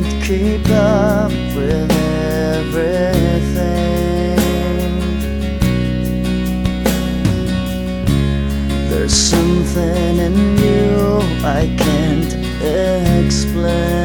can't keep up with everything. There's something in you I can't explain.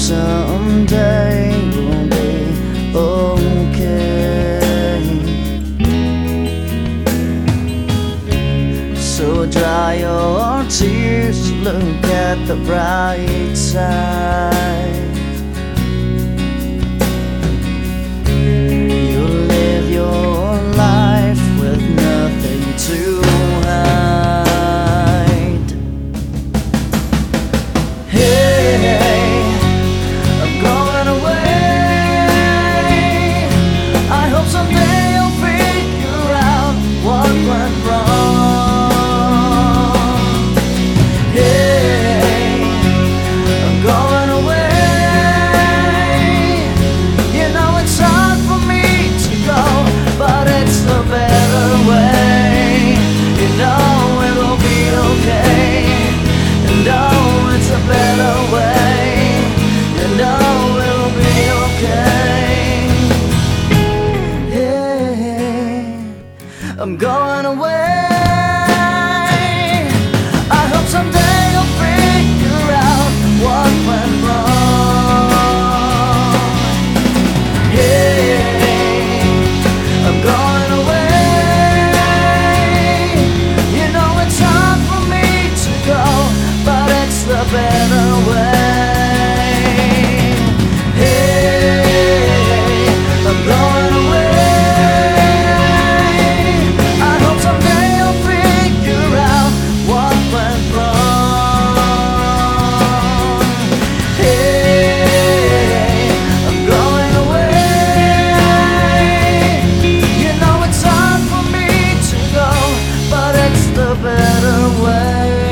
someday will be okay. So dry your tears, look at the bright side. I'm going away. I hope someday you'll figure out what went wrong. I'm going away. You know it's hard for me to go, but it's the better. a better way.